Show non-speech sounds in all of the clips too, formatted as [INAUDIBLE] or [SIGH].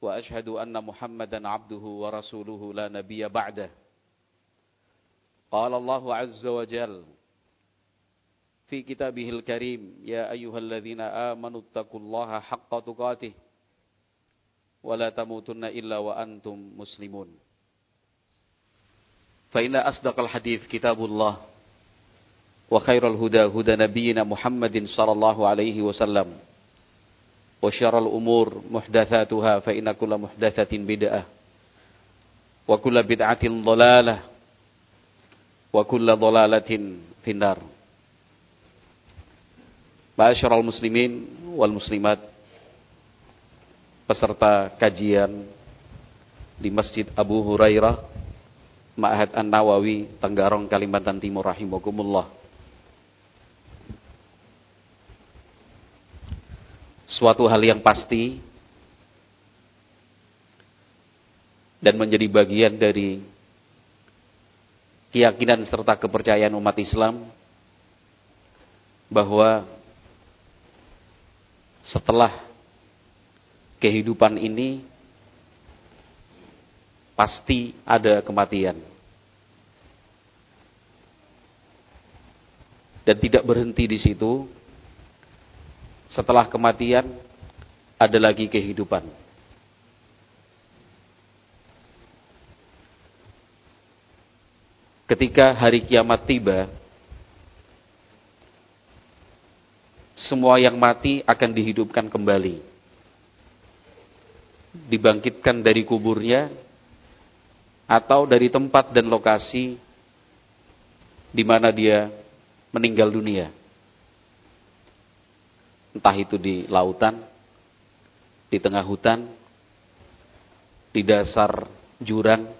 وأشهد أن محمدا عبده ورسوله لا نبي بعده. قال الله عز وجل في كتابه الكريم يا أيها الذين آمنوا اتقوا الله حق تقاته ولا تموتن إلا وأنتم مسلمون. فإن أصدق الحديث كتاب الله وخير الهدى هدى نبينا محمد صلى الله عليه وسلم. وشر الأمور محدثاتها فإن كل محدثة بدعة وكل بدعة ضلالة وكل ضلالة في النار معاشر المسلمين والmuslimat peserta kajian di Masjid Abu Hurairah Ma'had An-Nawawi Tenggarong Kalimantan Timur rahimakumullah Suatu hal yang pasti dan menjadi bagian dari keyakinan serta kepercayaan umat Islam bahwa setelah kehidupan ini pasti ada kematian. Dan tidak berhenti di situ, setelah kematian ada lagi kehidupan. Ketika hari kiamat tiba, semua yang mati akan dihidupkan kembali. Dibangkitkan dari kuburnya atau dari tempat dan lokasi di mana dia meninggal dunia entah itu di lautan, di tengah hutan, di dasar jurang,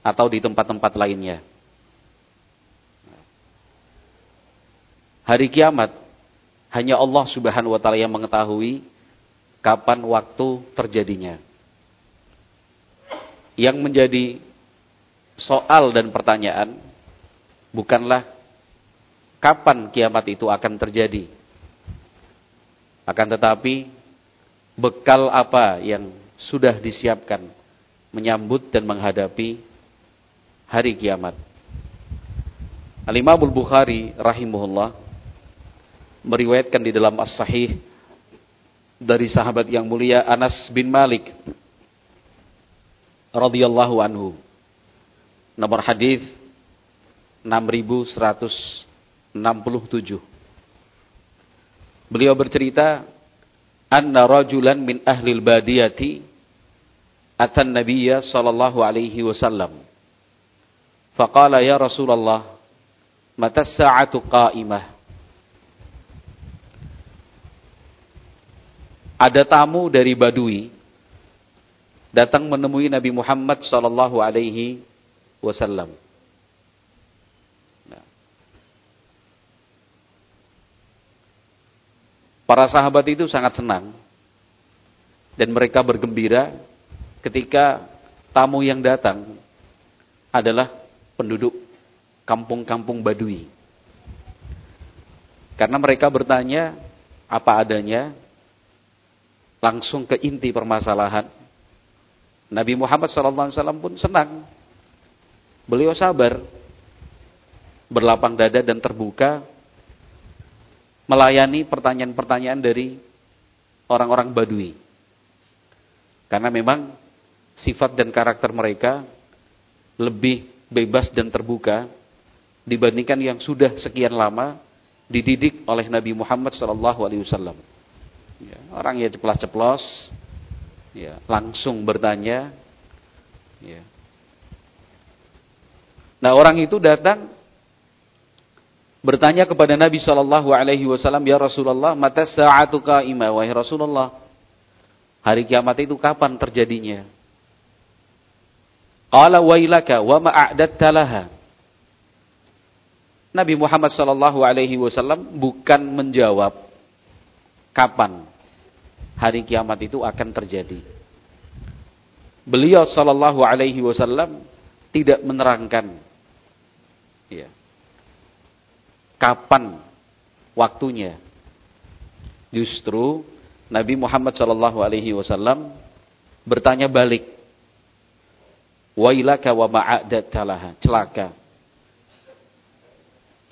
atau di tempat-tempat lainnya. Hari kiamat hanya Allah Subhanahu wa taala yang mengetahui kapan waktu terjadinya. Yang menjadi soal dan pertanyaan bukanlah kapan kiamat itu akan terjadi. Akan tetapi, bekal apa yang sudah disiapkan menyambut dan menghadapi hari kiamat. Al-Imam Al-Bukhari rahimahullah meriwayatkan di dalam As-Sahih dari sahabat yang mulia Anas bin Malik radhiyallahu anhu. Nomor hadis 6100 67. Beliau bercerita, "Anna rajulan min ahli al-badiyati atan Nabiyya sallallahu alaihi wasallam. Faqala ya Rasulullah, mata as-sa'atu qa'imah?" Ada tamu dari Badui datang menemui Nabi Muhammad sallallahu alaihi wasallam. Para sahabat itu sangat senang dan mereka bergembira ketika tamu yang datang adalah penduduk kampung-kampung Badui. Karena mereka bertanya apa adanya langsung ke inti permasalahan. Nabi Muhammad SAW pun senang. Beliau sabar, berlapang dada dan terbuka melayani pertanyaan-pertanyaan dari orang-orang Badui. Karena memang sifat dan karakter mereka lebih bebas dan terbuka dibandingkan yang sudah sekian lama dididik oleh Nabi Muhammad SAW. Ya, orang ya ceplas-ceplos, ya, langsung bertanya. Ya. Nah orang itu datang bertanya kepada Nabi Shallallahu Alaihi Wasallam, ya Rasulullah, mata saatu qaimah, wahai Rasulullah, Hari kiamat itu kapan terjadinya? Qala wailaka wa ma laha. Nabi Muhammad sallallahu alaihi wasallam bukan menjawab kapan hari kiamat itu akan terjadi. Beliau sallallahu alaihi wasallam tidak menerangkan ya, kapan waktunya. Justru Nabi Muhammad sallallahu alaihi wasallam bertanya balik. Wailaka wa ma'adat laha. Celaka.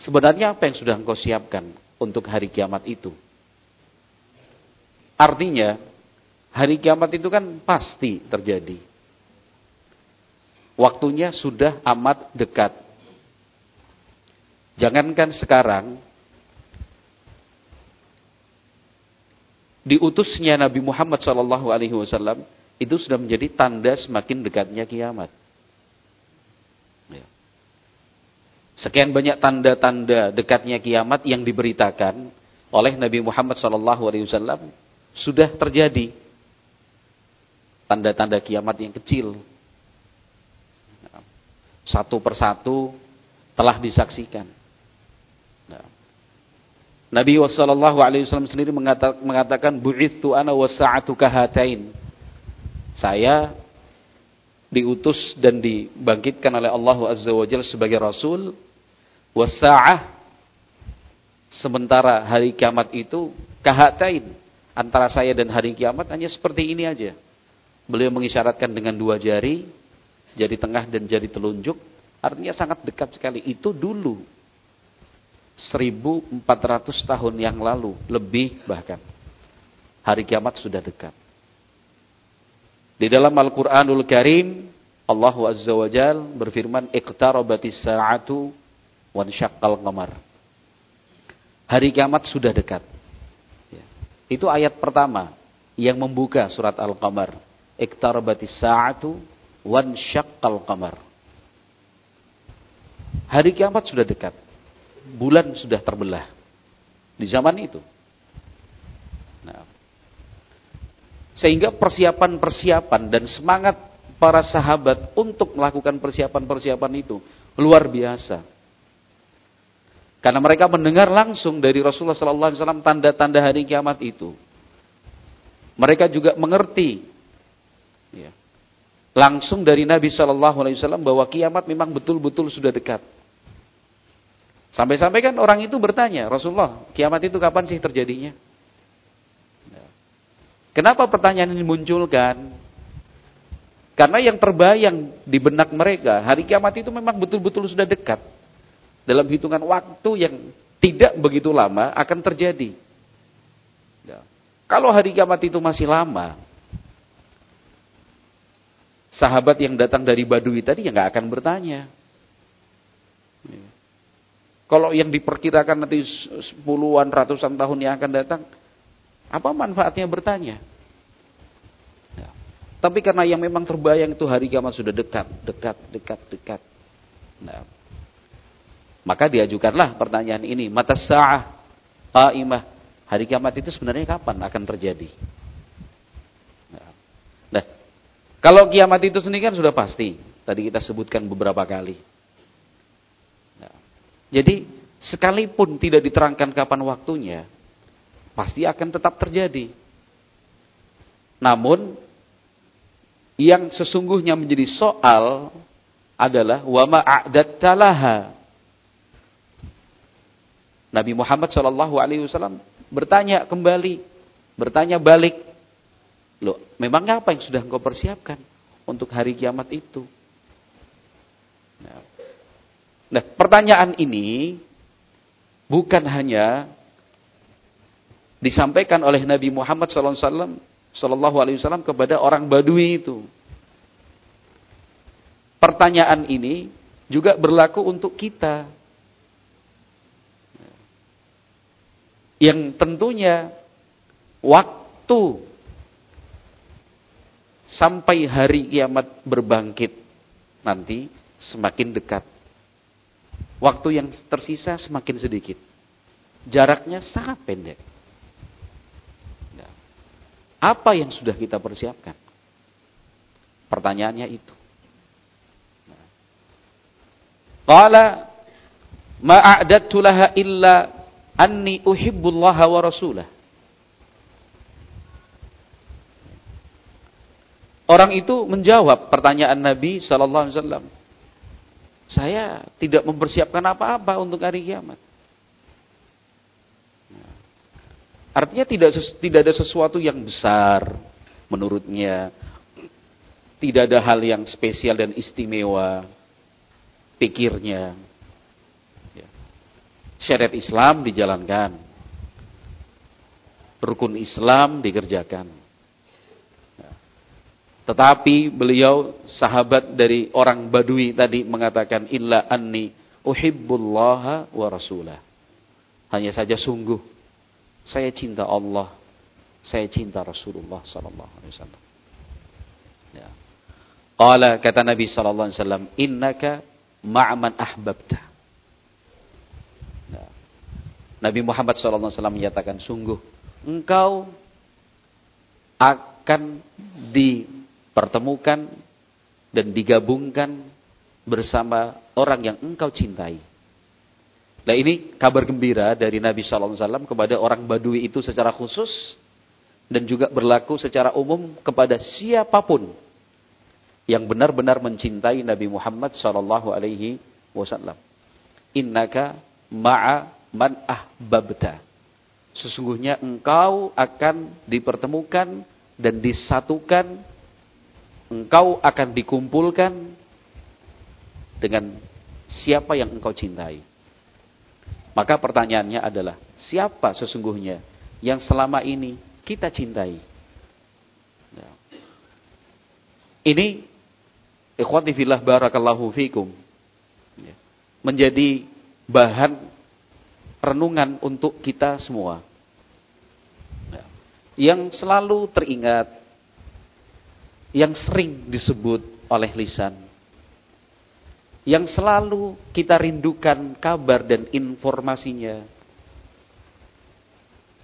Sebenarnya apa yang sudah engkau siapkan untuk hari kiamat itu? Artinya, hari kiamat itu kan pasti terjadi. Waktunya sudah amat dekat. Jangankan sekarang, diutusnya Nabi Muhammad SAW itu sudah menjadi tanda semakin dekatnya kiamat. Ya. Sekian banyak tanda-tanda dekatnya kiamat yang diberitakan oleh Nabi Muhammad SAW sudah terjadi. Tanda-tanda kiamat yang kecil. Satu persatu telah disaksikan. Nah. Nabi Sallallahu Alaihi Wasallam sendiri mengatakan bu'ithu ana wasa'atu kahatain. Saya diutus dan dibangkitkan oleh Allah Azza wa Jalla sebagai Rasul. Wasa'ah sementara hari kiamat itu kahatain antara saya dan hari kiamat hanya seperti ini aja. Beliau mengisyaratkan dengan dua jari, jari tengah dan jari telunjuk, artinya sangat dekat sekali. Itu dulu 1400 tahun yang lalu, lebih bahkan. Hari kiamat sudah dekat. Di dalam Al-Qur'anul Karim, Allah Azza wa Jal berfirman, "Iqtarabatis sa'atu wan syaqqal qamar." Hari kiamat sudah dekat. Ya. Itu ayat pertama yang membuka surat Al-Qamar. Iqtarabatis sa'atu wan syaqqal qamar. Hari kiamat sudah dekat bulan sudah terbelah di zaman itu. Nah, sehingga persiapan-persiapan dan semangat para sahabat untuk melakukan persiapan-persiapan itu luar biasa. Karena mereka mendengar langsung dari Rasulullah SAW tanda-tanda hari kiamat itu. Mereka juga mengerti ya, langsung dari Nabi SAW bahwa kiamat memang betul-betul sudah dekat. Sampai-sampai kan orang itu bertanya, Rasulullah, kiamat itu kapan sih terjadinya? Kenapa pertanyaan ini munculkan? Karena yang terbayang di benak mereka, hari kiamat itu memang betul-betul sudah dekat. Dalam hitungan waktu yang tidak begitu lama akan terjadi. Ya. Kalau hari kiamat itu masih lama, sahabat yang datang dari Badui tadi ya nggak akan bertanya. Ya. Kalau yang diperkirakan nanti puluhan, ratusan tahun yang akan datang, apa manfaatnya bertanya? Ya. Tapi karena yang memang terbayang itu hari kiamat sudah dekat, dekat, dekat, dekat. Nah, maka diajukanlah pertanyaan ini, mata sa'ah qa'imah. Hari kiamat itu sebenarnya kapan akan terjadi? Nah, nah, kalau kiamat itu sendiri kan sudah pasti. Tadi kita sebutkan beberapa kali. Jadi sekalipun tidak diterangkan kapan waktunya, pasti akan tetap terjadi. Namun yang sesungguhnya menjadi soal adalah wama a'dattalaha. Nabi Muhammad Wasallam bertanya kembali, bertanya balik, loh, memangnya apa yang sudah engkau persiapkan untuk hari kiamat itu? Nah, Nah, pertanyaan ini bukan hanya disampaikan oleh Nabi Muhammad Sallallahu Alaihi Wasallam kepada orang Badui itu. Pertanyaan ini juga berlaku untuk kita. Yang tentunya waktu sampai hari kiamat berbangkit nanti semakin dekat. Waktu yang tersisa semakin sedikit. Jaraknya sangat pendek. Apa yang sudah kita persiapkan? Pertanyaannya itu. Qala ma a'dadtu laha illa anni uhibbullaha wa rasulah. Orang itu menjawab pertanyaan Nabi sallallahu alaihi wasallam. Saya tidak mempersiapkan apa-apa untuk hari kiamat. Artinya tidak tidak ada sesuatu yang besar menurutnya. Tidak ada hal yang spesial dan istimewa pikirnya. Ya. Syariat Islam dijalankan. Rukun Islam dikerjakan. Tetapi beliau sahabat dari orang Badui tadi mengatakan illa anni uhibbullaha wa rasulah. Hanya saja sungguh saya cinta Allah, saya cinta Rasulullah sallallahu alaihi wasallam. Ya. Qala kata Nabi sallallahu alaihi wasallam, "Innaka ma'man ahbabta." Ya. Nabi Muhammad sallallahu alaihi wasallam menyatakan, "Sungguh engkau akan dipertemukan dan digabungkan bersama orang yang engkau cintai." Nah ini kabar gembira dari Nabi Sallallahu Alaihi Wasallam kepada orang Badui itu secara khusus dan juga berlaku secara umum kepada siapa pun yang benar-benar mencintai Nabi Muhammad Sallallahu Alaihi Wasallam. Innaka ma'a man ahbabta. Sesungguhnya engkau akan dipertemukan dan disatukan, engkau akan dikumpulkan dengan siapa yang engkau cintai. Maka pertanyaannya adalah, siapa sesungguhnya yang selama ini kita cintai? Ya. Ini ikhwati fillah barakallahu fikum. Ya. Menjadi bahan renungan untuk kita semua. Ya. Yang selalu teringat, yang sering disebut oleh lisan, yang selalu kita rindukan kabar dan informasinya.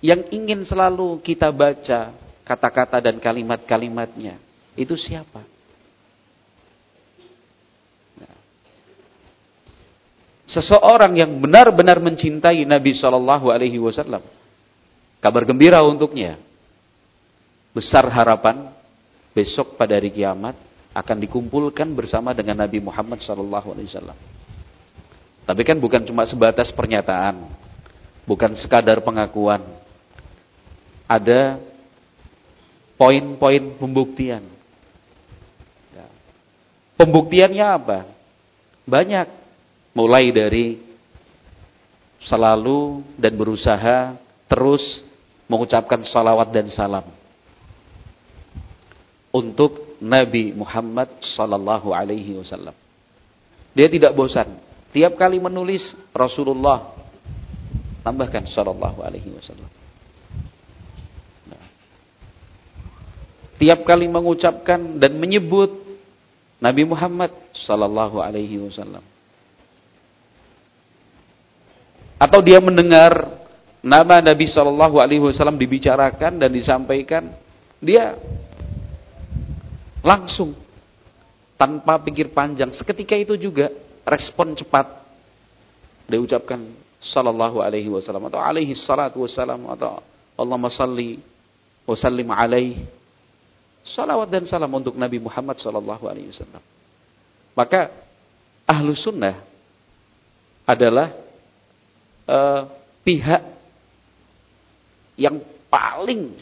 Yang ingin selalu kita baca kata-kata dan kalimat-kalimatnya. Itu siapa? Nah. Seseorang yang benar-benar mencintai Nabi Shallallahu Alaihi Wasallam, kabar gembira untuknya, besar harapan besok pada hari kiamat akan dikumpulkan bersama dengan Nabi Muhammad wasallam. Tapi kan bukan cuma sebatas pernyataan, bukan sekadar pengakuan. Ada poin-poin pembuktian. Ya. Pembuktiannya apa? Banyak. Mulai dari selalu dan berusaha terus mengucapkan salawat dan salam untuk Nabi Muhammad sallallahu alaihi wasallam. Dia tidak bosan. Tiap kali menulis Rasulullah tambahkan sallallahu alaihi wasallam. Tiap kali mengucapkan dan menyebut Nabi Muhammad sallallahu alaihi wasallam. Atau dia mendengar nama Nabi sallallahu alaihi wasallam dibicarakan dan disampaikan, dia Langsung. Tanpa pikir panjang. Seketika itu juga respon cepat. Diucapkan sallallahu alaihi wasallam atau alaihi salatu wasallam atau Allahumma salli wa sallim alaihi. Salawat dan salam untuk Nabi Muhammad sallallahu alaihi wasallam. Maka ahlu sunnah adalah uh, pihak yang paling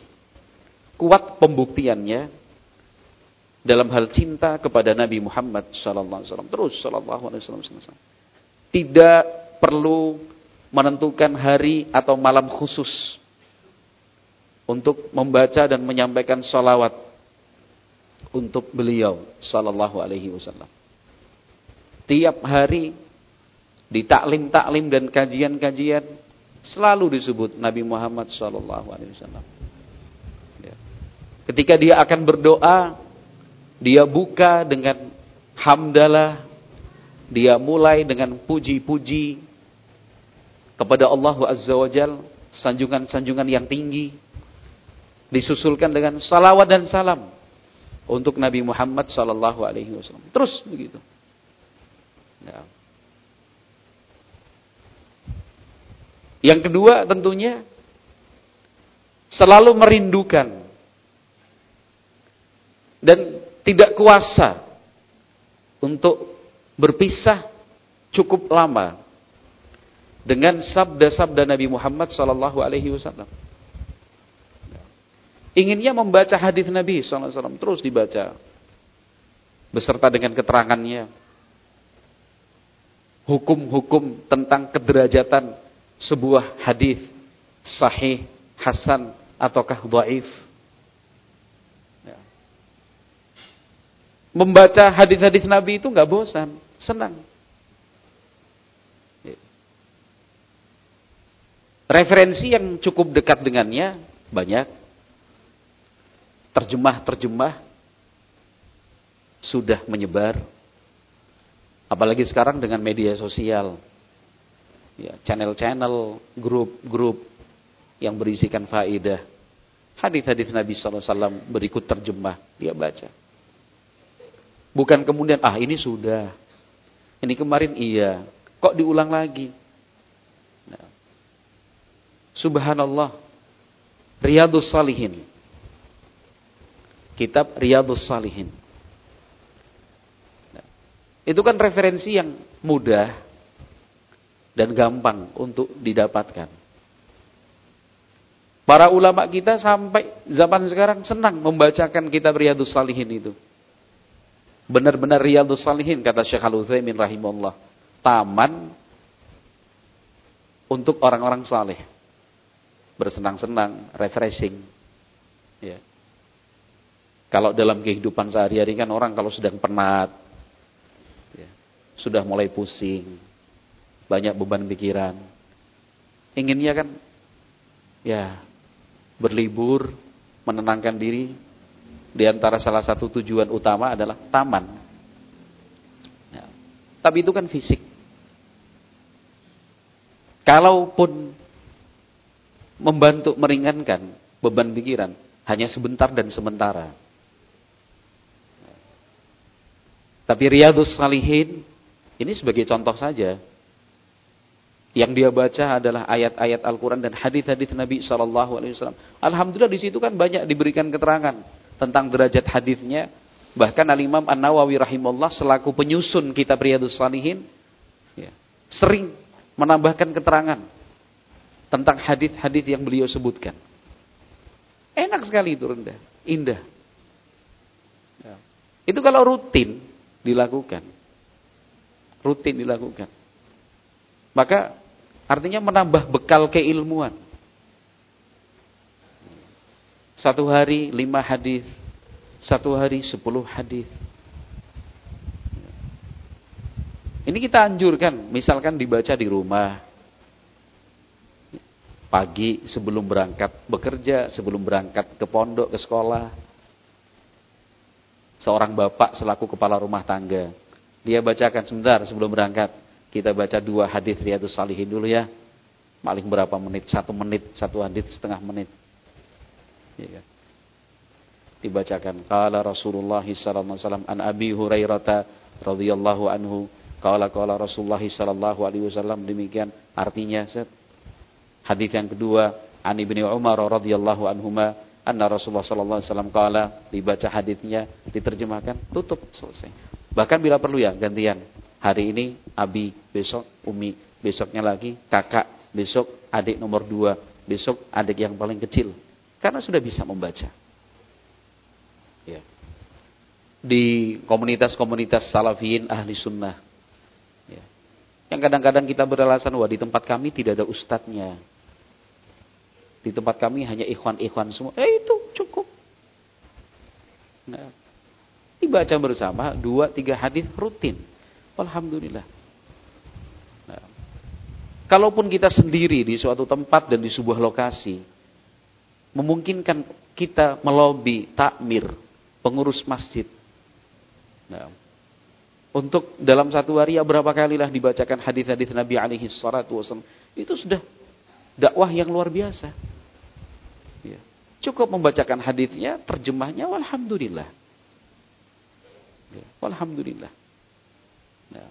kuat pembuktiannya dalam hal cinta kepada Nabi Muhammad sallallahu alaihi wasallam. Terus sallallahu alaihi wasallam tidak perlu menentukan hari atau malam khusus untuk membaca dan menyampaikan salawat untuk beliau sallallahu alaihi wasallam. Tiap hari di taklim-taklim dan kajian-kajian selalu disebut Nabi Muhammad sallallahu alaihi wasallam. Ya. ketika dia akan berdoa dia buka dengan hamdalah. Dia mulai dengan puji-puji kepada Allah Azza wa Jal. Sanjungan-sanjungan yang tinggi. Disusulkan dengan salawat dan salam untuk Nabi Muhammad sallallahu alaihi wasallam. Terus begitu. Ya. Yang kedua tentunya selalu merindukan dan tidak kuasa untuk berpisah cukup lama dengan sabda-sabda Nabi Muhammad sallallahu alaihi wasallam. Inginnya membaca hadis Nabi SAW terus dibaca beserta dengan keterangannya. Hukum-hukum tentang kederajatan sebuah hadis sahih, hasan ataukah dhaif. Ya. Membaca hadis-hadis Nabi itu nggak bosan, senang. Ya. Referensi yang cukup dekat dengannya banyak terjemah-terjemah sudah menyebar. Apalagi sekarang dengan media sosial. Ya, channel-channel, grup-grup yang berisikan faidah. Hadis-hadis Nabi SAW berikut terjemah, dia baca. Bukan kemudian, ah ini sudah. Ini kemarin iya. Kok diulang lagi? Nah. Subhanallah. Riyadus Salihin kitab Riyadus Salihin. Nah, itu kan referensi yang mudah dan gampang untuk didapatkan. Para ulama kita sampai zaman sekarang senang membacakan kitab Riyadus Salihin itu. Benar-benar Riyadus Salihin kata Syekh Al-Utsaimin rahimahullah. Taman untuk orang-orang saleh. Bersenang-senang, refreshing. Ya. Kalau dalam kehidupan sehari-hari kan orang kalau sedang penat, ya, sudah mulai pusing, banyak beban pikiran. Inginnya kan, ya berlibur, menenangkan diri. Di antara salah satu tujuan utama adalah taman. Ya, tapi itu kan fisik. Kalaupun membantu meringankan beban pikiran, hanya sebentar dan sementara. Tapi Riyadus Salihin ini sebagai contoh saja. Yang dia baca adalah ayat-ayat Al-Quran dan hadis-hadis Nabi SAW. Alhamdulillah di situ kan banyak diberikan keterangan tentang derajat hadisnya. Bahkan Al-Imam An-Nawawi rahimahullah selaku penyusun kitab Riyadus Salihin ya, sering menambahkan keterangan tentang hadis-hadis yang beliau sebutkan. Enak sekali itu rendah, indah. Ya. Itu kalau rutin, dilakukan. Rutin dilakukan. Maka artinya menambah bekal keilmuan. Satu hari lima hadis, satu hari sepuluh hadis. Ini kita anjurkan, misalkan dibaca di rumah, pagi sebelum berangkat bekerja, sebelum berangkat ke pondok, ke sekolah, seorang bapak selaku kepala rumah tangga. Dia bacakan sebentar sebelum berangkat. Kita baca dua hadis Riyadus Salihin dulu ya. Paling berapa menit? Satu menit, satu hadis setengah menit. Ya kan? Dibacakan. Kala Rasulullah sallallahu alaihi wasallam an Abi Hurairah radhiyallahu anhu Kala kala Rasulullah sallallahu alaihi wasallam demikian artinya set. Hadis yang kedua an Ibnu Umar radhiyallahu anhuma Anna Rasulullah sallallahu alaihi wasallam kala dibaca hadisnya, diterjemahkan, tutup selesai. Bahkan bila perlu ya gantian. Hari ini abi, besok umi, besoknya lagi kakak, besok adik nomor dua, besok adik yang paling kecil. Karena sudah bisa membaca. Ya. Di komunitas-komunitas salafiyin ahli sunnah. Ya. Yang kadang-kadang kita beralasan, wah di tempat kami tidak ada ustadznya. Di tempat kami hanya ikhwan-ikhwan semua. Eh itu cukup. Nah, dibaca bersama dua tiga hadis rutin. Alhamdulillah. Nah, kalaupun kita sendiri di suatu tempat dan di sebuah lokasi, memungkinkan kita melobi takmir pengurus masjid. Nah, untuk dalam satu hari ya berapa kalilah dibacakan hadis-hadis Nabi alaihi salatu wasallam. Itu sudah dakwah yang luar biasa. Ya. Cukup membacakan hadisnya, terjemahnya, walhamdulillah. Ya, walhamdulillah. Ya.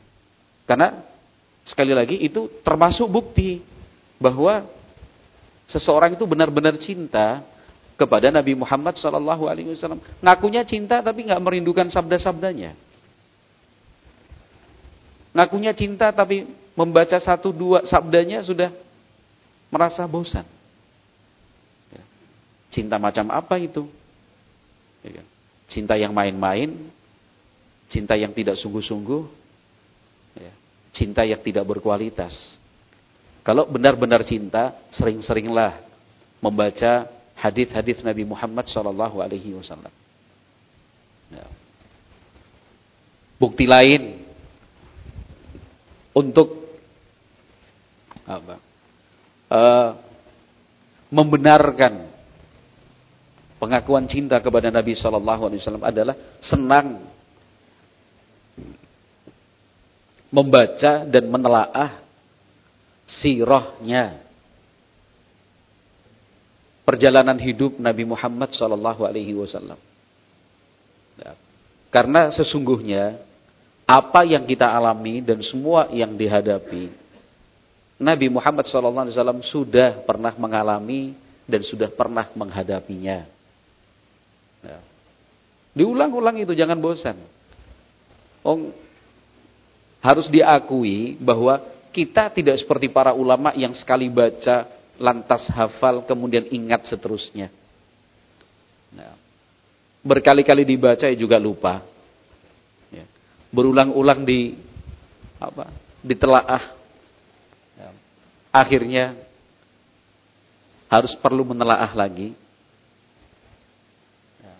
Karena sekali lagi itu termasuk bukti bahwa seseorang itu benar-benar cinta kepada Nabi Muhammad Sallallahu Alaihi Wasallam. Ngakunya cinta tapi nggak merindukan sabda-sabdanya. Ngakunya cinta tapi membaca satu dua sabdanya sudah merasa bosan. Ya. Cinta macam apa itu? Ya kan? Cinta yang main-main, cinta yang tidak sungguh-sungguh, ya. cinta yang tidak berkualitas. Kalau benar-benar cinta, sering-seringlah membaca hadis-hadis Nabi Muhammad Sallallahu Alaihi Wasallam. Ya. Bukti lain untuk apa? Uh, membenarkan pengakuan cinta kepada Nabi Shallallahu Alaihi Wasallam adalah senang membaca dan menelaah sirahnya perjalanan hidup Nabi Muhammad Wasallam. Ya. Karena sesungguhnya apa yang kita alami dan semua yang dihadapi Nabi Muhammad SAW sudah pernah mengalami dan sudah pernah menghadapinya. Ya. Diulang-ulang itu jangan bosan. Oh, harus diakui bahwa kita tidak seperti para ulama yang sekali baca lantas hafal kemudian ingat seterusnya. Nah, berkali-kali dibaca ya juga lupa berulang-ulang di apa? ditelaah. Ya. Akhirnya harus perlu menelaah lagi. Ya.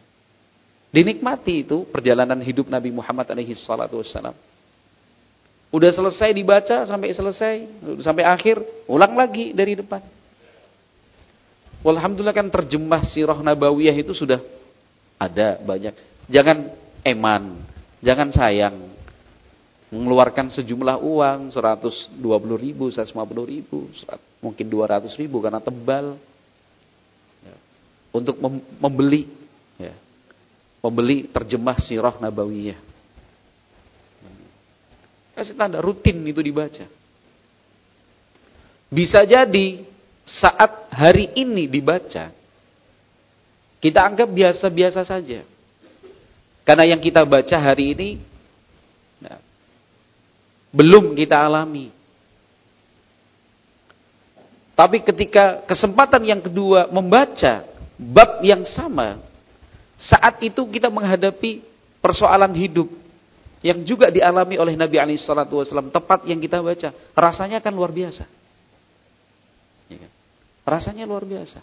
Dinikmati itu perjalanan hidup Nabi Muhammad alaihi salatu wassalam. Udah selesai dibaca sampai selesai, sampai akhir, ulang lagi dari depan. Alhamdulillah kan terjemah sirah nabawiyah itu sudah ada banyak. Jangan eman, Jangan sayang. Mengeluarkan sejumlah uang, 120 ribu, 150 ribu, mungkin 200 ribu karena tebal. Ya. Untuk membeli. Ya. Membeli terjemah sirah nabawiyah. Kasih tanda, rutin itu dibaca. Bisa jadi saat hari ini dibaca, kita anggap biasa-biasa saja. Karena yang kita baca hari ini nah, belum kita alami. Tapi ketika kesempatan yang kedua membaca bab yang sama, saat itu kita menghadapi persoalan hidup yang juga dialami oleh Nabi Shallallahu Wasallam tepat yang kita baca, rasanya kan luar biasa. Ya kan? Rasanya luar biasa.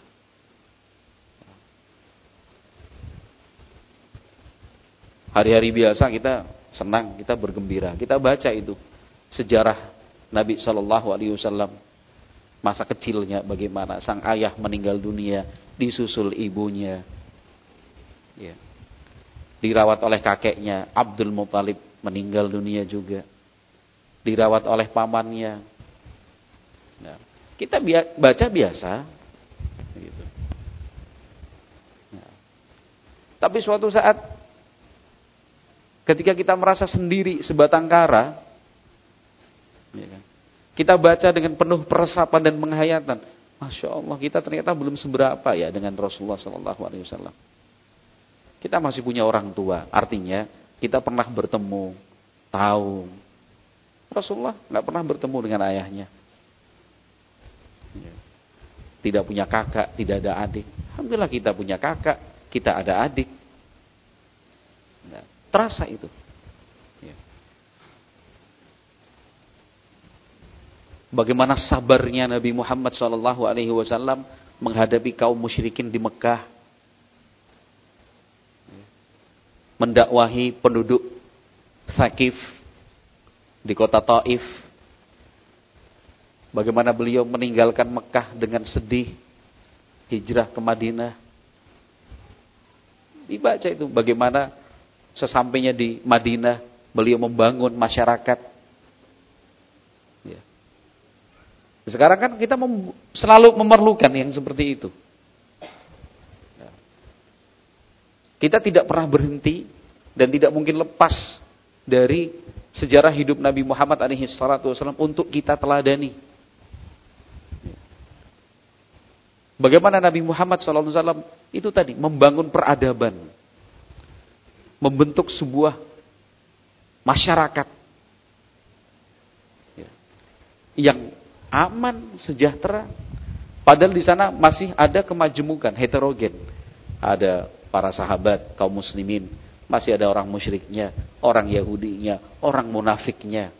Hari-hari biasa kita senang, kita bergembira, kita baca itu sejarah Nabi Shallallahu Alaihi Wasallam masa kecilnya bagaimana sang ayah meninggal dunia disusul ibunya, ya. dirawat oleh kakeknya Abdul Muthalib meninggal dunia juga, dirawat oleh pamannya. Nah, kita baca biasa, gitu. Nah. Tapi suatu saat Ketika kita merasa sendiri sebatang kara, ya kan? kita baca dengan penuh peresapan dan penghayatan. Masya Allah, kita ternyata belum seberapa ya dengan Rasulullah Wasallam. Kita masih punya orang tua, artinya kita pernah bertemu, tahu. Rasulullah nggak pernah bertemu dengan ayahnya. Ya. Tidak punya kakak, tidak ada adik. Alhamdulillah kita punya kakak, kita ada adik. Terasa itu. Ya. Bagaimana sabarnya Nabi Muhammad SAW menghadapi kaum musyrikin di Mekah. Ya. Mendakwahi penduduk Thaqif di kota Taif. Bagaimana beliau meninggalkan Mekah dengan sedih. Hijrah ke Madinah. Dibaca itu bagaimana sesampainya di Madinah, beliau membangun masyarakat. Ya. Sekarang kan kita selalu memerlukan yang seperti itu. Ya. Kita tidak pernah berhenti dan tidak mungkin lepas dari sejarah hidup Nabi Muhammad alaihi salatu wasallam untuk kita teladani. Bagaimana Nabi Muhammad SAW itu tadi membangun peradaban, membentuk sebuah masyarakat ya, yang aman, sejahtera. Padahal di sana masih ada kemajemukan, heterogen. Ada para sahabat, kaum muslimin, masih ada orang musyriknya, orang Yahudinya, orang munafiknya,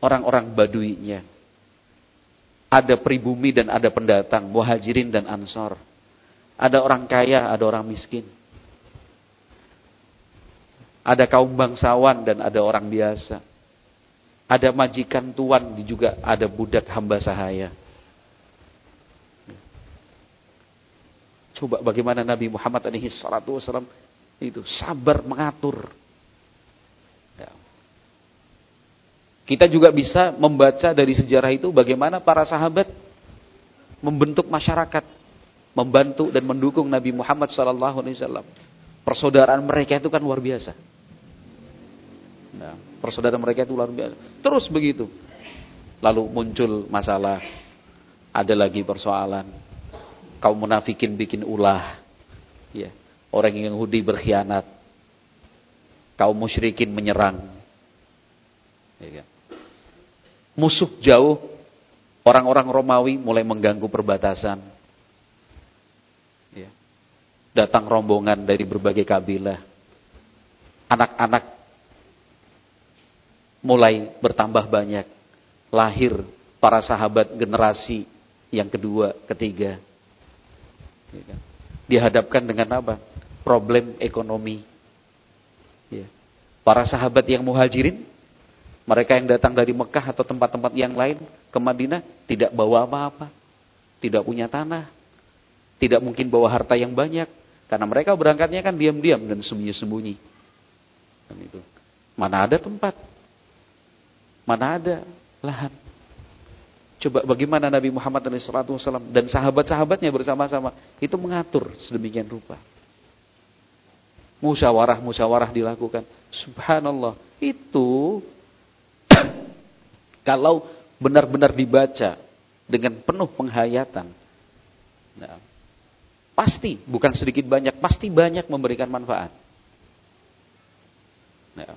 orang-orang baduinya ada pribumi dan ada pendatang, muhajirin dan ansor. Ada orang kaya, ada orang miskin. Ada kaum bangsawan dan ada orang biasa. Ada majikan tuan, juga ada budak hamba sahaya. Coba bagaimana Nabi Muhammad SAW itu sabar mengatur Kita juga bisa membaca dari sejarah itu bagaimana para sahabat membentuk masyarakat, membantu dan mendukung Nabi Muhammad SAW. Persaudaraan mereka itu kan luar biasa. Nah, persaudaraan mereka itu luar biasa. Terus begitu. Lalu muncul masalah, ada lagi persoalan. Kaum munafikin bikin ulah. Ya. Orang yang Yahudi berkhianat. Kaum musyrikin menyerang. Ya kan? musuh jauh, orang-orang Romawi mulai mengganggu perbatasan. Ya. Datang rombongan dari berbagai kabilah. Anak-anak mulai bertambah banyak. Lahir para sahabat generasi yang kedua, ketiga. Ya kan? Dihadapkan dengan apa? Problem ekonomi. Ya. Para sahabat yang muhajirin mereka yang datang dari Mekah atau tempat-tempat yang lain ke Madinah tidak bawa apa-apa. Tidak punya tanah. Tidak mungkin bawa harta yang banyak. Karena mereka berangkatnya kan diam-diam dan sembunyi-sembunyi. Itu. Mana ada tempat? Mana ada lahan? Coba bagaimana Nabi Muhammad SAW dan sahabat-sahabatnya bersama-sama itu mengatur sedemikian rupa. Musyawarah-musyawarah dilakukan. Subhanallah. Itu [CLEARS THROAT] kalau benar-benar dibaca dengan penuh penghayatan, nah, pasti bukan sedikit banyak, pasti banyak memberikan manfaat. Nah,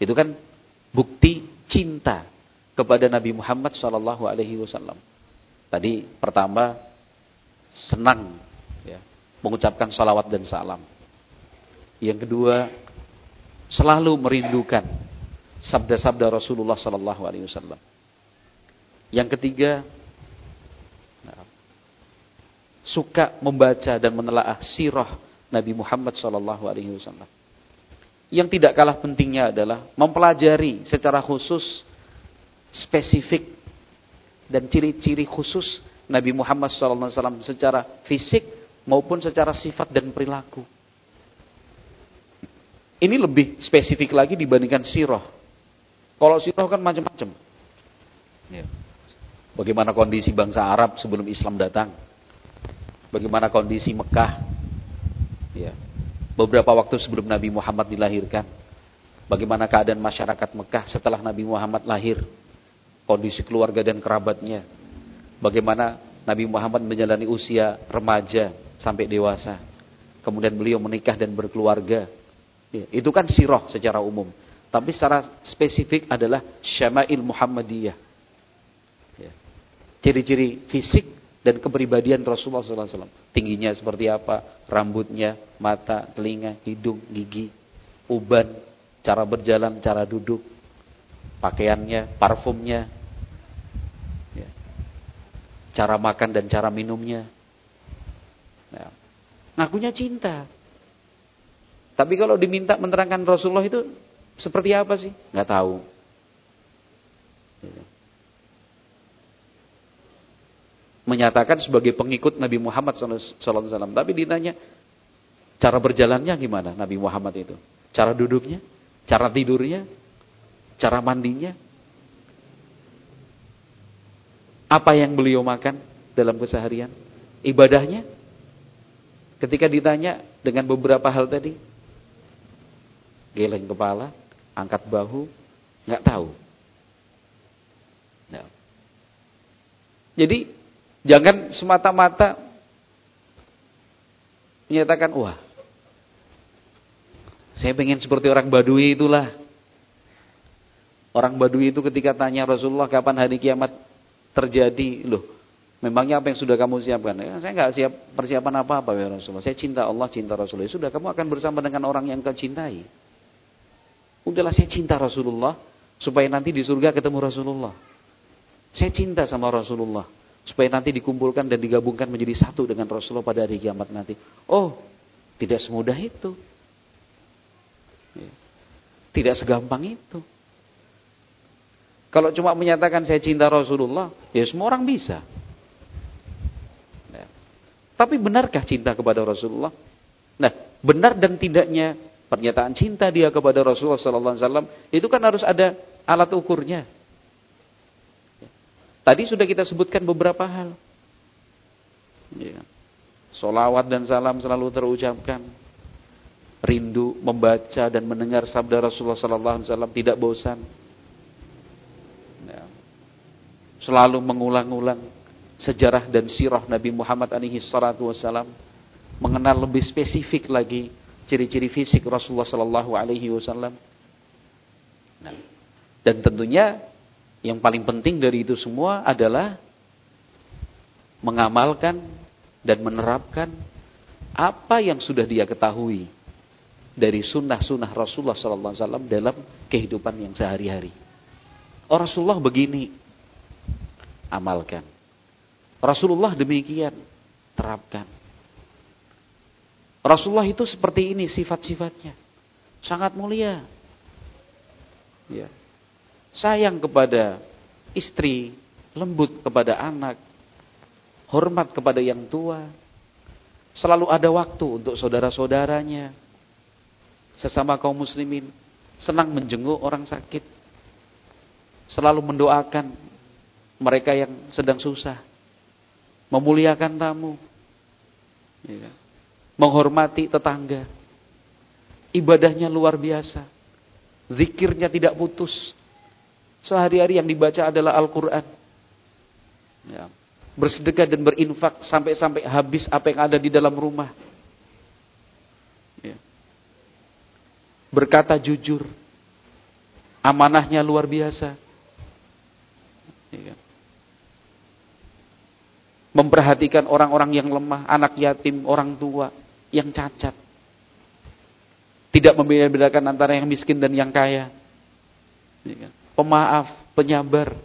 itu kan bukti cinta kepada Nabi Muhammad Shallallahu Alaihi Wasallam. Tadi pertama senang ya, mengucapkan salawat dan salam. Yang kedua selalu merindukan sabda-sabda Rasulullah sallallahu alaihi wasallam. Yang ketiga, suka membaca dan menelaah sirah Nabi Muhammad sallallahu alaihi wasallam. Yang tidak kalah pentingnya adalah mempelajari secara khusus spesifik dan ciri-ciri khusus Nabi Muhammad SAW secara fisik maupun secara sifat dan perilaku. Ini lebih spesifik lagi dibandingkan sirah kalau sirah kan macam-macam. Ya. Bagaimana kondisi bangsa Arab sebelum Islam datang? Bagaimana kondisi Mekah? Ya. Beberapa waktu sebelum Nabi Muhammad dilahirkan. Bagaimana keadaan masyarakat Mekah setelah Nabi Muhammad lahir? Kondisi keluarga dan kerabatnya. Bagaimana Nabi Muhammad menjalani usia remaja sampai dewasa. Kemudian beliau menikah dan berkeluarga. Ya, itu kan sirah secara umum. Tapi secara spesifik adalah syama'il Muhammadiyah. Ya. Ciri-ciri fisik dan kepribadian Rasulullah SAW. Tingginya seperti apa, rambutnya, mata, telinga, hidung, gigi, uban, cara berjalan, cara duduk, pakaiannya, parfumnya, ya. cara makan dan cara minumnya. Ya. Ngakunya cinta. Tapi kalau diminta menerangkan Rasulullah itu seperti apa sih? Nggak tahu. Menyatakan sebagai pengikut Nabi Muhammad SAW. Tapi ditanya, cara berjalannya gimana Nabi Muhammad itu? Cara duduknya? Cara tidurnya? Cara mandinya? Apa yang beliau makan dalam keseharian? Ibadahnya? Ketika ditanya dengan beberapa hal tadi, geleng kepala, angkat bahu, nggak tahu. Nah. Jadi jangan semata-mata menyatakan wah saya pengen seperti orang Badui itulah. Orang Badui itu ketika tanya Rasulullah kapan hari kiamat terjadi, loh, memangnya apa yang sudah kamu siapkan? Ya, saya nggak siap persiapan apa-apa ya Rasulullah. Saya cinta Allah, cinta Rasulullah. Ya sudah, kamu akan bersama dengan orang yang kau cintai. Udahlah saya cinta Rasulullah supaya nanti di surga ketemu Rasulullah. Saya cinta sama Rasulullah supaya nanti dikumpulkan dan digabungkan menjadi satu dengan Rasulullah pada hari kiamat nanti. Oh, tidak semudah itu. Ya. Tidak segampang itu. Kalau cuma menyatakan saya cinta Rasulullah, ya semua orang bisa. Nah, tapi benarkah cinta kepada Rasulullah? Nah, benar dan tidaknya pernyataan cinta dia kepada Rasulullah SAW itu kan harus ada alat ukurnya. Tadi sudah kita sebutkan beberapa hal. Ya. Solawat dan salam selalu terucapkan. Rindu membaca dan mendengar sabda Rasulullah SAW tidak bosan selalu mengulang-ulang sejarah dan sirah Nabi Muhammad alaihi salatu wasalam, mengenal lebih spesifik lagi ciri-ciri fisik Rasulullah sallallahu alaihi wasallam. Nah, dan tentunya yang paling penting dari itu semua adalah mengamalkan dan menerapkan apa yang sudah dia ketahui dari sunnah-sunnah Rasulullah sallallahu alaihi wasallam dalam kehidupan yang sehari-hari. Oh Rasulullah begini, amalkan. Rasulullah demikian, terapkan. Rasulullah itu seperti ini sifat-sifatnya. Sangat mulia. Ya. Sayang kepada istri, lembut kepada anak, hormat kepada yang tua. Selalu ada waktu untuk saudara-saudaranya. Sesama kaum muslimin senang menjenguk orang sakit. Selalu mendoakan mereka yang sedang susah. Memuliakan tamu. Ya. Menghormati tetangga. Ibadahnya luar biasa. Zikirnya tidak putus. Sehari-hari yang dibaca adalah Al-Quran. Ya. Bersedekah dan berinfak sampai-sampai habis apa yang ada di dalam rumah. Ya. Berkata jujur. Amanahnya luar biasa. Ya memperhatikan orang-orang yang lemah, anak yatim, orang tua yang cacat. Tidak membedakan antara yang miskin dan yang kaya. Iya kan? Pemaaf, penyabar,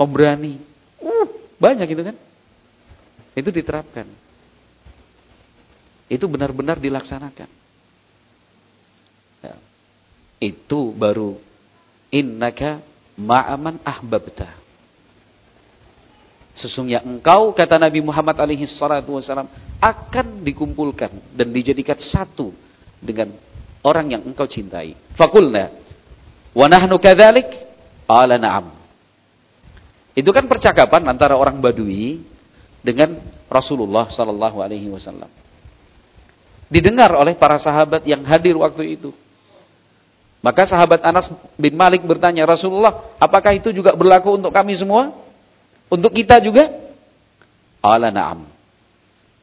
pemberani. Uh, banyak itu kan. Itu diterapkan. Itu benar-benar dilaksanakan. Ya. Itu baru innaka ma'aman ahbabta. Sesungguhnya engkau, kata Nabi Muhammad alaihi salatu wasalam, akan dikumpulkan dan dijadikan satu dengan orang yang engkau cintai. Fakulna, wa nahnu kadzalik? Ala na'am. Itu kan percakapan antara orang Badui dengan Rasulullah sallallahu alaihi wasallam. Didengar oleh para sahabat yang hadir waktu itu. Maka sahabat Anas bin Malik bertanya, Rasulullah, apakah itu juga berlaku untuk kami semua? Untuk kita juga? Ala na'am.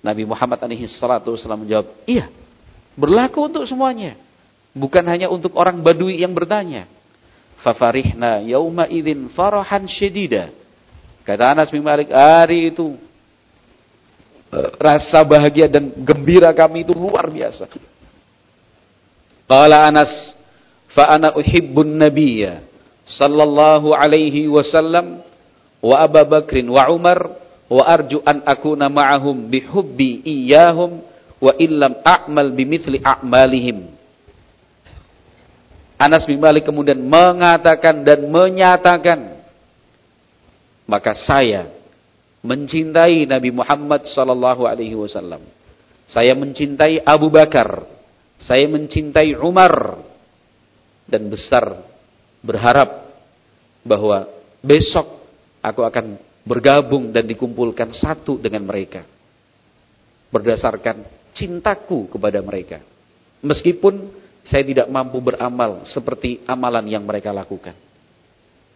Nabi Muhammad alaihi salatu wasallam menjawab, iya. Berlaku untuk semuanya. Bukan hanya untuk orang badui yang bertanya. Fafarihna yauma idzin farahan syedida. Kata Anas bin Malik, hari itu eh, rasa bahagia dan gembira kami itu luar biasa. Qala Anas, fa ana uhibbun nabiyya sallallahu alaihi wasallam wa Abu Bakrin wa Umar wa arju an akuna ma'ahum bihubbi iyyahum wa illam a'mal bimithli a'malihim. Anas bin Malik kemudian mengatakan dan menyatakan maka saya mencintai Nabi Muhammad sallallahu alaihi wasallam. Saya mencintai Abu Bakar, saya mencintai Umar dan besar berharap bahwa besok aku akan bergabung dan dikumpulkan satu dengan mereka. Berdasarkan cintaku kepada mereka. Meskipun saya tidak mampu beramal seperti amalan yang mereka lakukan.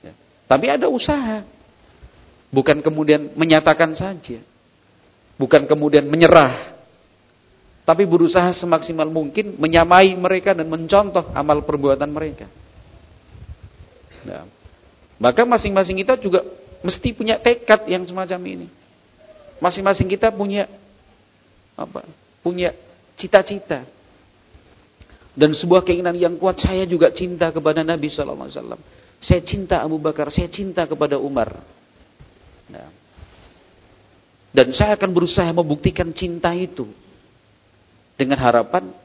Ya. Tapi ada usaha. Bukan kemudian menyatakan saja. Bukan kemudian menyerah. Tapi berusaha semaksimal mungkin menyamai mereka dan mencontoh amal perbuatan mereka. Nah, maka masing-masing kita juga mesti punya tekad yang semacam ini. Masing-masing kita punya apa? Punya cita-cita. Dan sebuah keinginan yang kuat saya juga cinta kepada Nabi sallallahu alaihi wasallam. Saya cinta Abu Bakar, saya cinta kepada Umar. Nah. Dan saya akan berusaha membuktikan cinta itu dengan harapan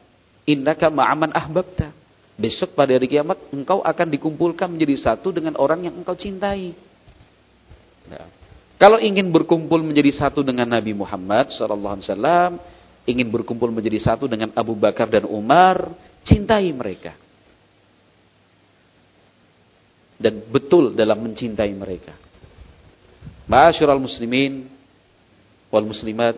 innaka ma'aman ahbabta. Besok pada hari kiamat engkau akan dikumpulkan menjadi satu dengan orang yang engkau cintai. Nah. Kalau ingin berkumpul menjadi satu dengan Nabi Muhammad wasallam, ingin berkumpul menjadi satu dengan Abu Bakar dan Umar, cintai mereka. Dan betul dalam mencintai mereka. Ma'asyiral muslimin wal muslimat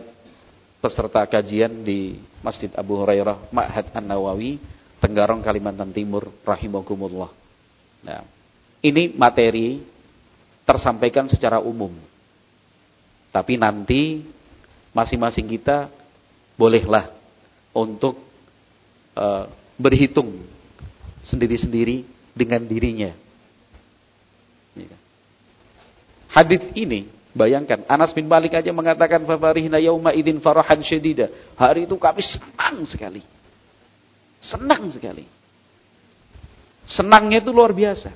peserta kajian di Masjid Abu Hurairah Ma'had An-Nawawi Tenggarong Kalimantan Timur rahimakumullah. Nah, ini materi tersampaikan secara umum. Tapi nanti masing-masing kita bolehlah untuk uh, berhitung sendiri-sendiri dengan dirinya. Iya. Hadis ini bayangkan Anas bin Malik aja mengatakan fafarihna yauma idzin farahan syadida. Hari itu kami senang sekali. Senang sekali. Senangnya itu luar biasa.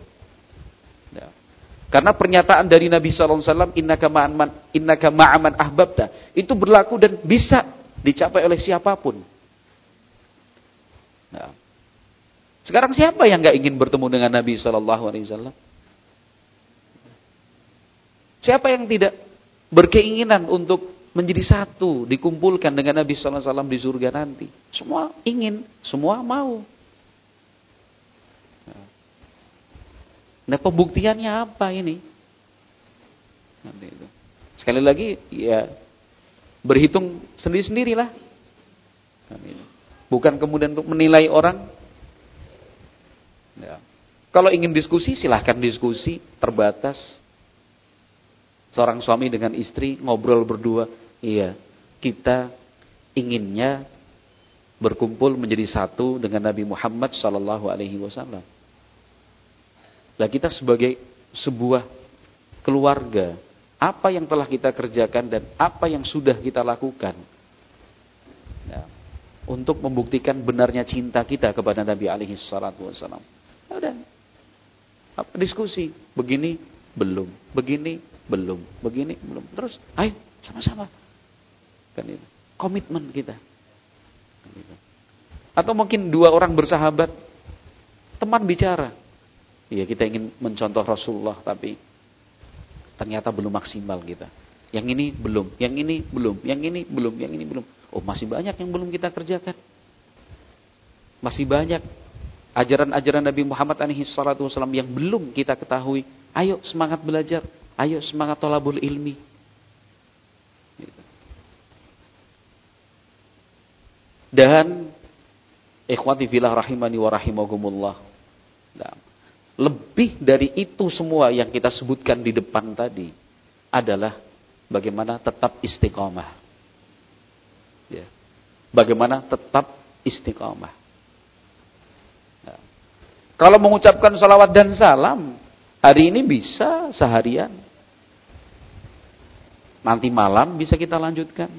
Karena pernyataan dari Nabi alaihi wasallam innaka ma'aman innaka ma'aman ahbabta itu berlaku dan bisa dicapai oleh siapa pun. Nah. Sekarang siapa yang nggak ingin bertemu dengan Nabi Shallallahu Alaihi Wasallam? Siapa yang tidak berkeinginan untuk menjadi satu, dikumpulkan dengan Nabi Sallallahu Alaihi Wasallam di surga nanti? Semua ingin, semua mau. Nah pembuktiannya apa ini? Sekali lagi, ya berhitung sendiri-sendirilah. Bukan kemudian untuk menilai orang. Ya. Kalau ingin diskusi, silahkan diskusi, terbatas. Seorang suami dengan istri ngobrol berdua, iya, kita inginnya berkumpul menjadi satu dengan Nabi Muhammad Sallallahu Alaihi Wasallam. Nah kita sebagai sebuah keluarga, apa yang telah kita kerjakan dan apa yang sudah kita lakukan, ya, untuk membuktikan benarnya cinta kita kepada Nabi alaihi salatu wasallam. Ya. Apa diskusi? Begini belum, begini belum, begini belum. Terus ayo sama-sama. Kan itu. Komitmen kita. Kan. Atau mungkin dua orang bersahabat teman bicara. Iya, kita ingin mencontoh Rasulullah tapi ternyata belum maksimal kita. Yang ini belum, yang ini belum, yang ini belum, yang ini belum. Oh masih banyak yang belum kita kerjakan. Masih banyak ajaran-ajaran Nabi Muhammad SAW yang belum kita ketahui. Ayo semangat belajar. Ayo semangat tolabul ilmi. Gitu. Dan ikhwati filah rahimani wa rahimakumullah. Nah, lebih dari itu semua yang kita sebutkan di depan tadi adalah bagaimana tetap istiqomah. Ya. Bagaimana tetap istiqamah. Ya. Kalau mengucapkan salawat dan salam, hari ini bisa seharian. Nanti malam bisa kita lanjutkan.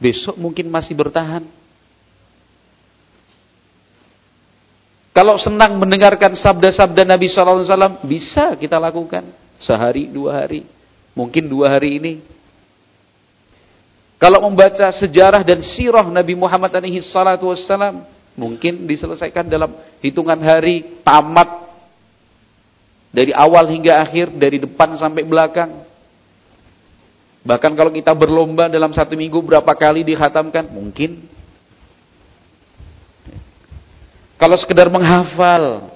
Besok mungkin masih bertahan. Kalau senang mendengarkan sabda-sabda Nabi SAW, bisa kita lakukan sehari, dua hari, mungkin dua hari ini, kalau membaca sejarah dan sirah Nabi Muhammad alaihi salatu wassalam, mungkin diselesaikan dalam hitungan hari tamat dari awal hingga akhir, dari depan sampai belakang. Bahkan kalau kita berlomba dalam satu minggu berapa kali dikhatamkan, mungkin. Kalau sekedar menghafal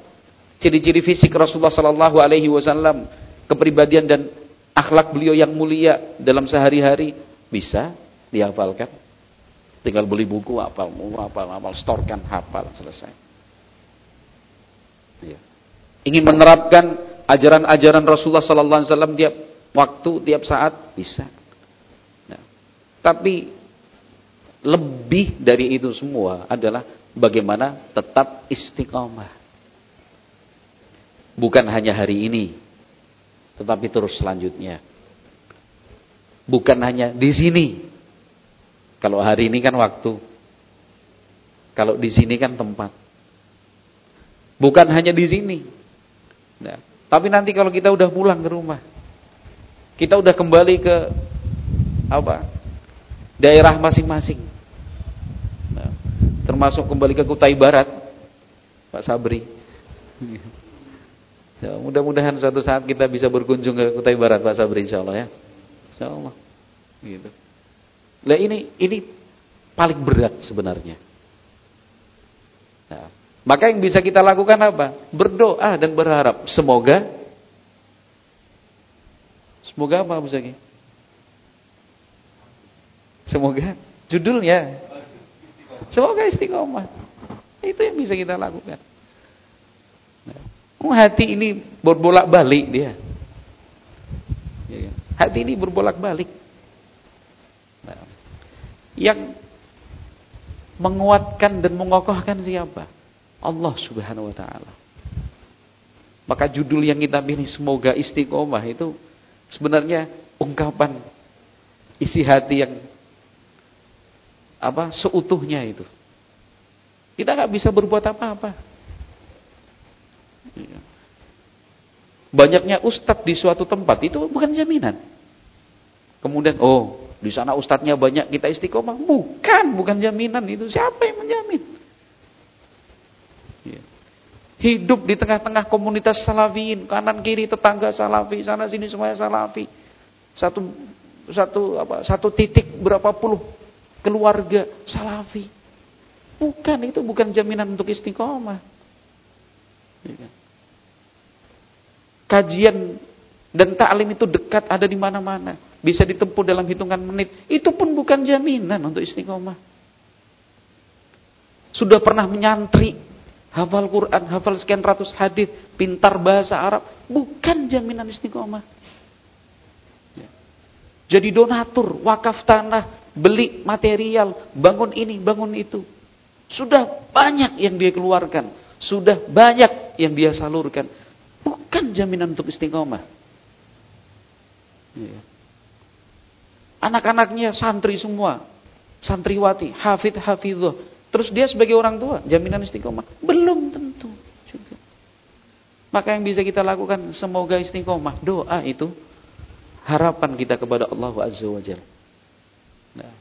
ciri-ciri fisik Rasulullah Sallallahu Alaihi Wasallam, kepribadian dan akhlak beliau yang mulia dalam sehari-hari, bisa dihafalkan. Tinggal beli buku, hafal, hafal, hafal, storkan, hafal, selesai. Ya. Ingin menerapkan ajaran-ajaran Rasulullah sallallahu alaihi wasallam tiap waktu, tiap saat bisa. Nah, tapi lebih dari itu semua adalah bagaimana tetap istiqomah. Bukan hanya hari ini, tetapi terus selanjutnya. Bukan hanya di sini. Kalau hari ini kan waktu. Kalau di sini kan tempat. Bukan hanya di sini. Nah, tapi nanti kalau kita udah pulang ke rumah, kita udah kembali ke apa? Daerah masing-masing. Termasuk kembali ke Kutai Barat, Pak Sabri. [LAUGHS] Ya, mudah-mudahan suatu saat kita bisa berkunjung ke Kutai Barat Pak Sabri insyaallah ya. Insyaallah. Gitu. Lah ini ini paling berat sebenarnya. Nah, maka yang bisa kita lakukan apa? Berdoa dan berharap semoga semoga apa Zaki? Semoga judulnya semoga istiqomah. Itu yang bisa kita lakukan. Nah, hati ini berbolak-balik dia. Ya kan? Hati ini berbolak-balik. Nah, yang menguatkan dan mengokohkan siapa? Allah Subhanahu wa taala. Maka judul yang kita pilih semoga istiqomah itu sebenarnya ungkapan isi hati yang apa seutuhnya itu. Kita nggak bisa berbuat apa-apa. Iya. Banyaknya ustadz di suatu tempat itu bukan jaminan. Kemudian, oh, di sana ustadznya banyak kita istiqomah. Bukan, bukan jaminan itu. Siapa yang menjamin? Iya. Hidup di tengah-tengah komunitas salafiin, kanan kiri tetangga salafi, sana sini semuanya salafi. Satu satu apa? Satu titik berapa puluh keluarga salafi. Bukan, itu bukan jaminan untuk istiqomah. Iya. Kajian dan taklim itu dekat ada di mana-mana. Bisa ditempuh dalam hitungan menit. Itu pun bukan jaminan untuk istiqomah. Sudah pernah menyantri, hafal Quran, hafal sekian ratus hadis, pintar bahasa Arab, bukan jaminan istiqomah. Ya. Jadi donatur, wakaf tanah, beli material, bangun ini, bangun itu. Sudah banyak yang dia keluarkan, sudah banyak yang dia salurkan bukan jaminan untuk istiqomah. Iya. Anak-anaknya santri semua, santriwati, hafid, hafidhuh. Terus dia sebagai orang tua, jaminan istiqomah? Belum tentu juga. Maka yang bisa kita lakukan, semoga istiqomah. Doa itu harapan kita kepada Allah Azza wa Jalla. Nah,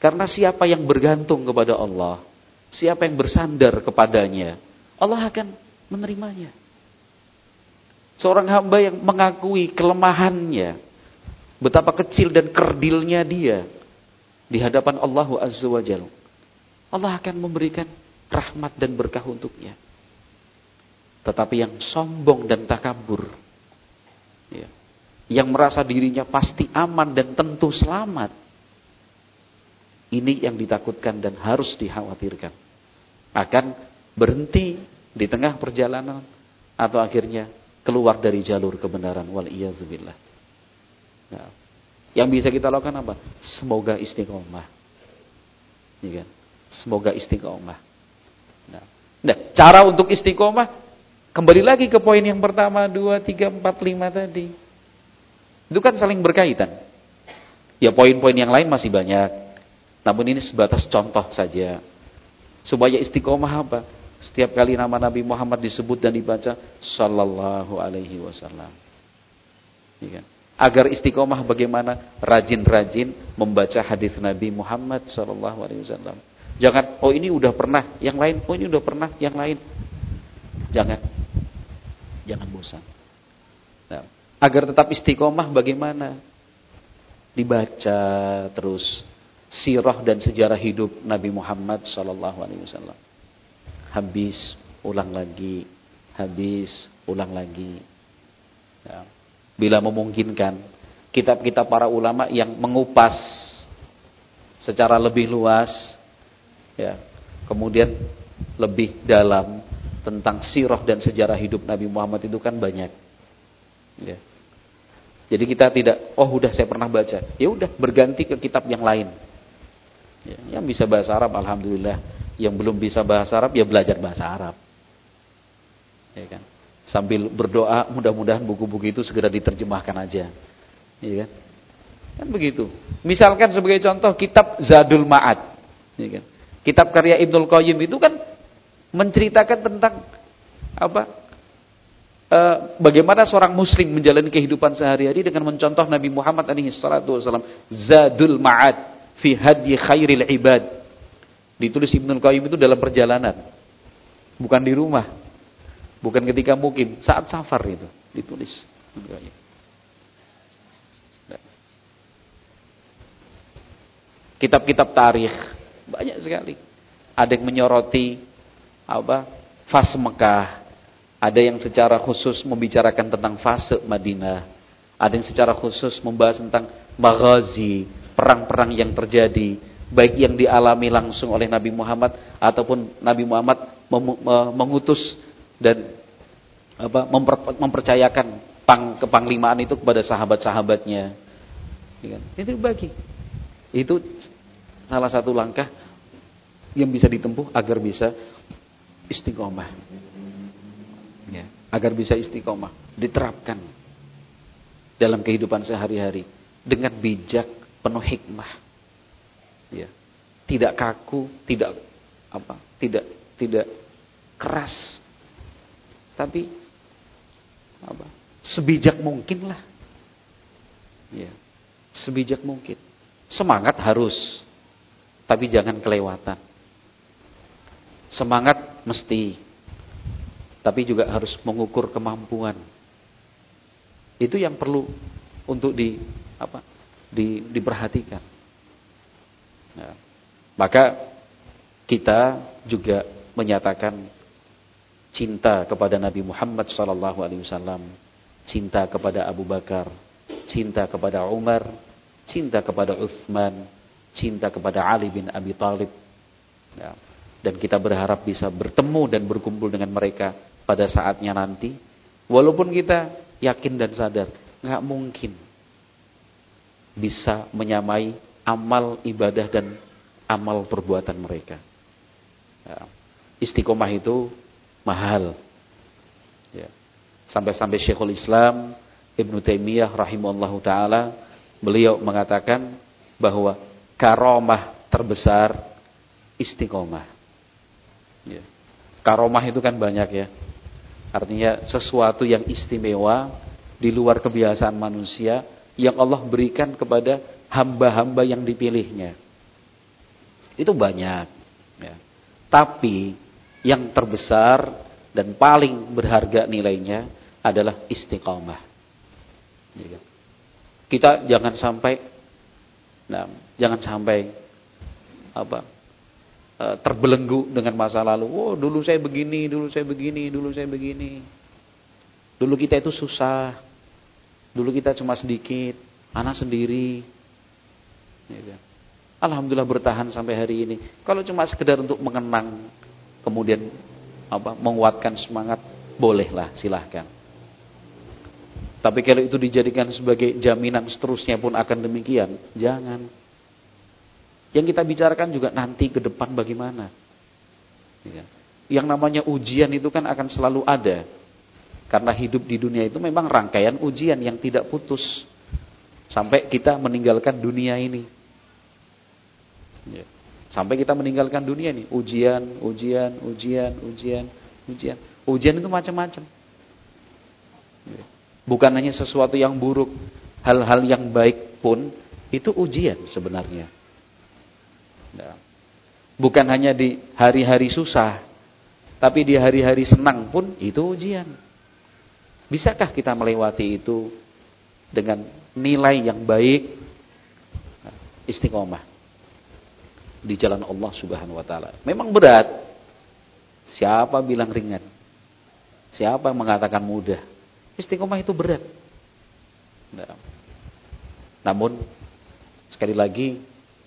karena siapa yang bergantung kepada Allah, siapa yang bersandar kepadanya, Allah akan menerimanya. Seorang hamba yang mengakui kelemahannya, betapa kecil dan kerdilnya dia di hadapan Allah Azza wa Jalla. Allah akan memberikan rahmat dan berkah untuknya. Tetapi yang sombong dan takabur, ya, yang merasa dirinya pasti aman dan tentu selamat, ini yang ditakutkan dan harus dikhawatirkan. Akan berhenti di tengah perjalanan atau akhirnya keluar dari jalur kebenaran wal. Nah, yang bisa kita lakukan apa? Semoga istiqomah. Ya kan? Semoga istiqomah. Nah, nah, cara untuk istiqomah kembali lagi ke poin yang pertama 2 3 4 5 tadi. Itu kan saling berkaitan. Ya poin-poin yang lain masih banyak. Namun ini sebatas contoh saja. Supaya istiqomah apa? Setiap kali nama Nabi Muhammad disebut dan dibaca sallallahu alaihi wasallam. Ya. Agar istiqomah bagaimana rajin-rajin membaca hadis Nabi Muhammad sallallahu alaihi wasallam. Jangan oh ini udah pernah, yang lain oh ini udah pernah, yang lain. Jangan. Jangan bosan. Nah, agar tetap istiqomah bagaimana? Dibaca terus sirah dan sejarah hidup Nabi Muhammad wasallam habis ulang lagi, habis ulang lagi. Ya. Bila memungkinkan, kitab-kitab para ulama yang mengupas secara lebih luas ya. Kemudian lebih dalam tentang sirah dan sejarah hidup Nabi Muhammad itu kan banyak. Ya. Jadi kita tidak, oh udah saya pernah baca, ya udah berganti ke kitab yang lain. Ya, yang bisa bahasa Arab, alhamdulillah. Yang belum bisa bahasa Arab, ya belajar bahasa Arab. Ya kan? Sambil berdoa, mudah-mudahan buku-buku itu segera diterjemahkan aja. Ya kan? Kan begitu. Misalkan sebagai contoh kitab Zadul Ma'ad. Ya kan? Kitab karya Ibnul Qayyim itu kan menceritakan tentang apa? E, bagaimana seorang muslim menjalani kehidupan sehari-hari dengan mencontoh Nabi Muhammad alaihi salatu wasallam. Zadul Ma'ad fi hadyi khairil ibad. Ditulis Ibnul Qayyim itu dalam perjalanan. Bukan di rumah. Bukan ketika mukim, saat safar itu ditulis. Kitab-kitab tarikh banyak sekali. Ada yang menyoroti apa? Fase Mekah. Ada yang secara khusus membicarakan tentang fase Madinah. Ada yang secara khusus membahas tentang maghazi, perang-perang yang terjadi, baik yang dialami langsung oleh Nabi Muhammad ataupun Nabi Muhammad mengutus dan apa memper, mempercayakan pang kepanglimaan itu kepada sahabat-sahabatnya. Ya kan? Itu dibagi. Itu salah satu langkah yang bisa ditempuh agar bisa istiqomah. Ya, agar bisa istiqomah, diterapkan dalam kehidupan sehari-hari dengan bijak, penuh hikmah. Ya. Tidak kaku, tidak apa? Tidak tidak keras. Tapi apa? Sebijak mungkin lah. Ya. Sebijak mungkin. Semangat harus. Tapi jangan kelewatan. Semangat mesti. Tapi juga harus mengukur kemampuan. Itu yang perlu untuk di apa? Di, diperhatikan. Ya. Maka kita juga menyatakan cinta kepada Nabi Muhammad wasallam, cinta kepada Abu Bakar, cinta kepada Umar, cinta kepada Uthman, cinta kepada Ali bin Abi Thalib. Ya. Dan kita berharap bisa bertemu dan berkumpul dengan mereka pada saatnya nanti. Walaupun kita yakin dan sadar, nggak mungkin bisa menyamai amal ibadah dan amal perbuatan mereka. Ya. Istiqomah itu mahal. Ya. Sampai-sampai Syekhul Islam Ibn Taimiyah rahimahullah taala beliau mengatakan bahwa karomah terbesar istiqomah. Ya. Karomah itu kan banyak ya. Artinya sesuatu yang istimewa di luar kebiasaan manusia yang Allah berikan kepada hamba-hamba yang dipilihnya. Itu banyak. Ya. Tapi yang terbesar dan paling berharga nilainya adalah istiqamah. Kan? Kita jangan sampai, nah, jangan sampai apa e, terbelenggu dengan masa lalu. Oh, dulu saya begini, dulu saya begini, dulu saya begini. Dulu kita itu susah. Dulu kita cuma sedikit, anak sendiri. Ya kan? Alhamdulillah bertahan sampai hari ini. Kalau cuma sekedar untuk mengenang kemudian apa menguatkan semangat, bolehlah silahkan. Tapi kalau itu dijadikan sebagai jaminan seterusnya pun akan demikian, jangan. Yang kita bicarakan juga nanti ke depan bagaimana. Ya. Yang namanya ujian itu kan akan selalu ada. Karena hidup di dunia itu memang rangkaian ujian yang tidak putus. Sampai kita meninggalkan dunia ini. Ya. Sampai kita meninggalkan dunia nih, ujian, ujian, ujian, ujian, ujian. Ujian itu macam-macam. Bukan hanya sesuatu yang buruk, hal-hal yang baik pun itu ujian sebenarnya. Nah, bukan hanya di hari-hari susah, tapi di hari-hari senang pun itu ujian. Bisakah kita melewati itu dengan nilai yang baik? Istiqomah di jalan Allah Subhanahu wa taala. Memang berat. Siapa bilang ringan? Siapa yang mengatakan mudah? Istiqomah itu berat. Nah. Namun sekali lagi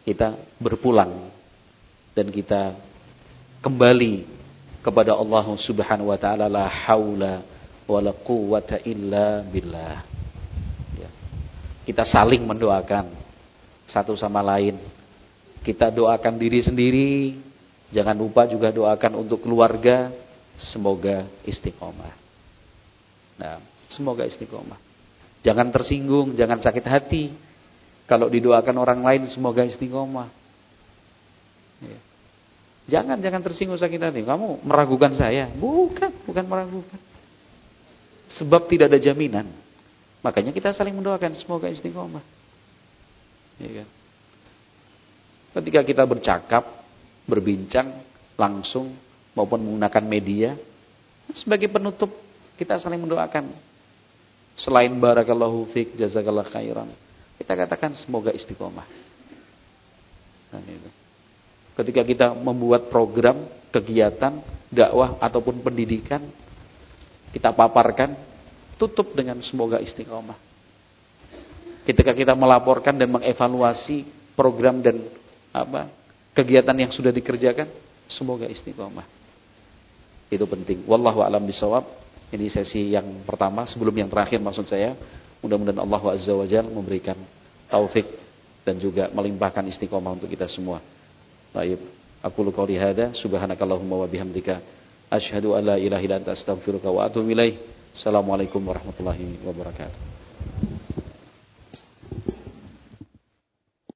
kita berpulang dan kita kembali kepada Allah Subhanahu wa taala la haula wala quwwata illa billah. Ya. Kita saling mendoakan satu sama lain. Kita doakan diri sendiri, jangan lupa juga doakan untuk keluarga, semoga istiqomah. Nah, semoga istiqomah. Jangan tersinggung, jangan sakit hati. Kalau didoakan orang lain semoga istiqomah. Ya. Jangan, jangan tersinggung sakit hati. Kamu meragukan saya. Bukan, bukan meragukan. Sebab tidak ada jaminan. Makanya kita saling mendoakan semoga istiqomah. Ya kan? Ketika kita bercakap, berbincang langsung maupun menggunakan media, sebagai penutup kita saling mendoakan. Selain barakallahu fiq, jazakallah khairan. Kita katakan semoga istiqomah. Nah, itu. Ketika kita membuat program, kegiatan, dakwah ataupun pendidikan, kita paparkan, tutup dengan semoga istiqomah. Ketika kita melaporkan dan mengevaluasi program dan apa kegiatan yang sudah dikerjakan, semoga istiqomah. Itu penting. Wallahu a'lam bishawab. Ini sesi yang pertama sebelum yang terakhir maksud saya. Mudah-mudahan Allah Azza wa Jalla memberikan taufik dan juga melimpahkan istiqomah untuk kita semua. Baik. Aku qouli hadza subhanakallahumma wa bihamdika asyhadu an la ilaha illa anta astaghfiruka wa atubu ilaik. Assalamualaikum warahmatullahi wabarakatuh.